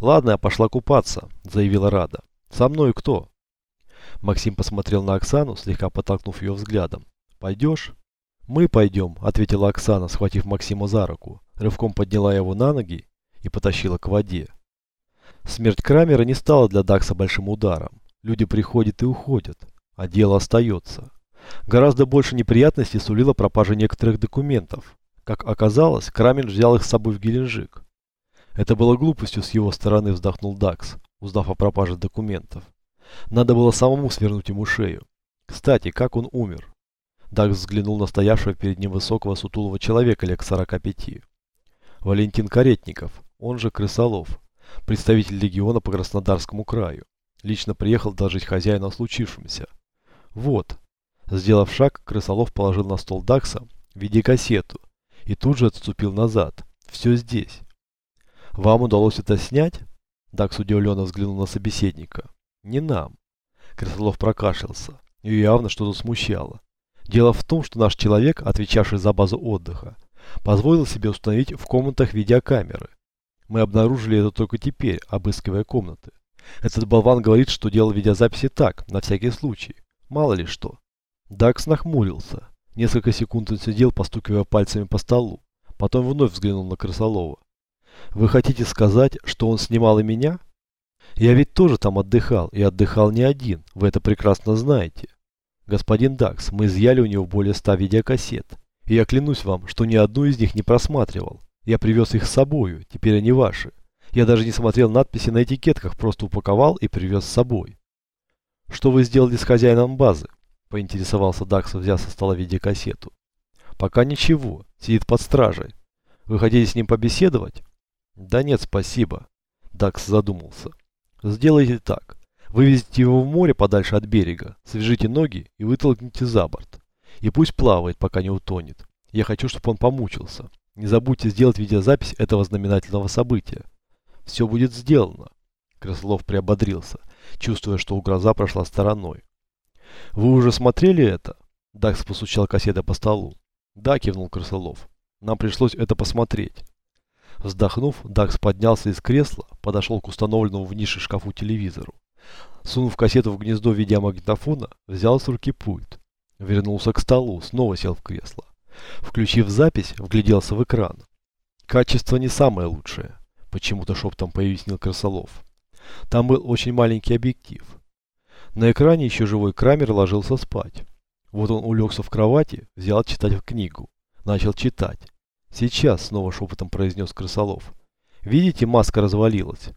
«Ладно, я пошла купаться», – заявила Рада. «Со мной кто?» Максим посмотрел на Оксану, слегка подтолкнув ее взглядом. «Пойдешь?» «Мы пойдем», – ответила Оксана, схватив Максима за руку, рывком подняла его на ноги и потащила к воде. Смерть Крамера не стала для Дакса большим ударом. Люди приходят и уходят, а дело остается. Гораздо больше неприятностей сулила пропажа некоторых документов. Как оказалось, Крамер взял их с собой в Геленджик. Это было глупостью с его стороны, вздохнул Дакс, узнав о пропаже документов. Надо было самому свернуть ему шею. Кстати, как он умер? Дакс взглянул на стоявшего перед ним высокого сутулого человека лет 45. Валентин Каретников, он же Крысолов, представитель легиона по Краснодарскому краю. Лично приехал доложить хозяину о случившемся. Вот. Сделав шаг, Крысолов положил на стол Дакса видеокассету и тут же отступил назад. Все здесь. Вам удалось это снять? Дакс удивленно взглянул на собеседника. Не нам. Крысолов прокашлялся. Ее явно что-то смущало. Дело в том, что наш человек, отвечавший за базу отдыха, позволил себе установить в комнатах видеокамеры. Мы обнаружили это только теперь, обыскивая комнаты. Этот болван говорит, что делал видеозаписи так, на всякий случай. Мало ли что. Дакс нахмурился. Несколько секунд он сидел, постукивая пальцами по столу. Потом вновь взглянул на Крысолова. «Вы хотите сказать, что он снимал и меня?» «Я ведь тоже там отдыхал, и отдыхал не один, вы это прекрасно знаете. Господин Дакс, мы изъяли у него более ста видеокассет. И я клянусь вам, что ни одну из них не просматривал. Я привез их с собою, теперь они ваши. Я даже не смотрел надписи на этикетках, просто упаковал и привез с собой. Что вы сделали с хозяином базы? Поинтересовался Дакс, взяв со стола видеокассету. Пока ничего, сидит под стражей. Вы хотите с ним побеседовать? Да нет, спасибо. Дакс задумался. Сделайте так. Вывезите его в море подальше от берега, свяжите ноги и вытолкните за борт. И пусть плавает, пока не утонет. Я хочу, чтобы он помучился. Не забудьте сделать видеозапись этого знаменательного события. Все будет сделано. Крыслов приободрился, чувствуя, что угроза прошла стороной. Вы уже смотрели это? Дакс постучал кассетой по столу. Да, кивнул Крысолов. Нам пришлось это посмотреть. Вздохнув, Дакс поднялся из кресла, подошел к установленному в нише шкафу телевизору. Сунув кассету в гнездо видеомагнитофона, взял с руки пульт. Вернулся к столу, снова сел в кресло. Включив запись, вгляделся в экран. Качество не самое лучшее, почему-то шептом пояснил Красолов. Там был очень маленький объектив. На экране еще живой Крамер ложился спать. Вот он улегся в кровати, взял читать книгу. Начал читать. Сейчас, снова шепотом произнес Крысолов. Видите, маска развалилась.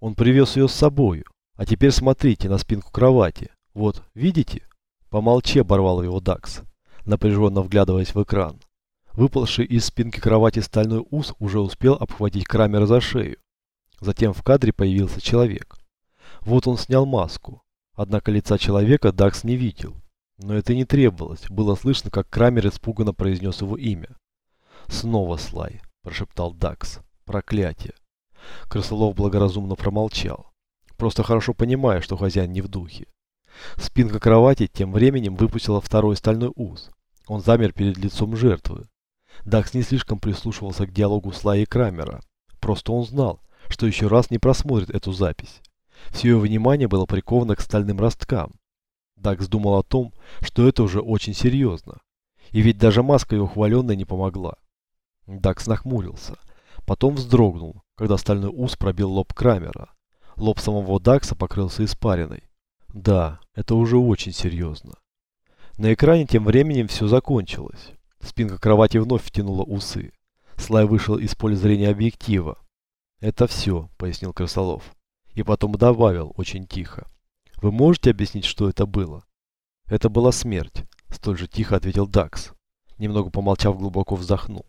Он привез ее с собою. А теперь смотрите на спинку кровати. Вот, видите? Помолчи, оборвал его Дакс, напряженно вглядываясь в экран. Выпалший из спинки кровати стальной ус уже успел обхватить Крамера за шею. Затем в кадре появился человек. Вот он снял маску. Однако лица человека Дакс не видел. Но это не требовалось. Было слышно, как Крамер испуганно произнес его имя. «Снова Слай», – прошептал Дакс. «Проклятие». Крысолов благоразумно промолчал. Просто хорошо понимая, что хозяин не в духе. Спинка кровати тем временем выпустила второй стальной ус. Он замер перед лицом жертвы. Дакс не слишком прислушивался к диалогу Слая и Крамера. Просто он знал, что еще раз не просмотрит эту запись. Все его внимание было приковано к стальным росткам. Дакс думал о том, что это уже очень серьезно. И ведь даже маска его хваленная не помогла. Дакс нахмурился. Потом вздрогнул, когда стальной ус пробил лоб Крамера. Лоб самого Дакса покрылся испариной. Да, это уже очень серьезно. На экране тем временем все закончилось. Спинка кровати вновь втянула усы. Слай вышел из поля зрения объектива. «Это все», — пояснил Красолов. И потом добавил очень тихо. «Вы можете объяснить, что это было?» «Это была смерть», — столь же тихо ответил Дакс. Немного помолчав, глубоко вздохнул.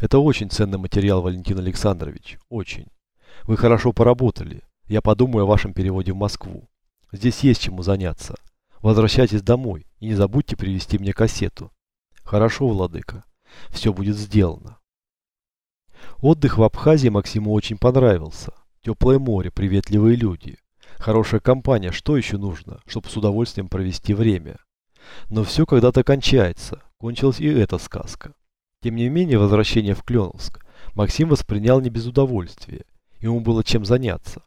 Это очень ценный материал, Валентин Александрович. Очень. Вы хорошо поработали. Я подумаю о вашем переводе в Москву. Здесь есть чему заняться. Возвращайтесь домой и не забудьте привезти мне кассету. Хорошо, владыка. Все будет сделано. Отдых в Абхазии Максиму очень понравился. Теплое море, приветливые люди. Хорошая компания, что еще нужно, чтобы с удовольствием провести время? Но все когда-то кончается. Кончилась и эта сказка. Тем не менее, возвращение в Кленовск Максим воспринял не без удовольствия, Ему было чем заняться.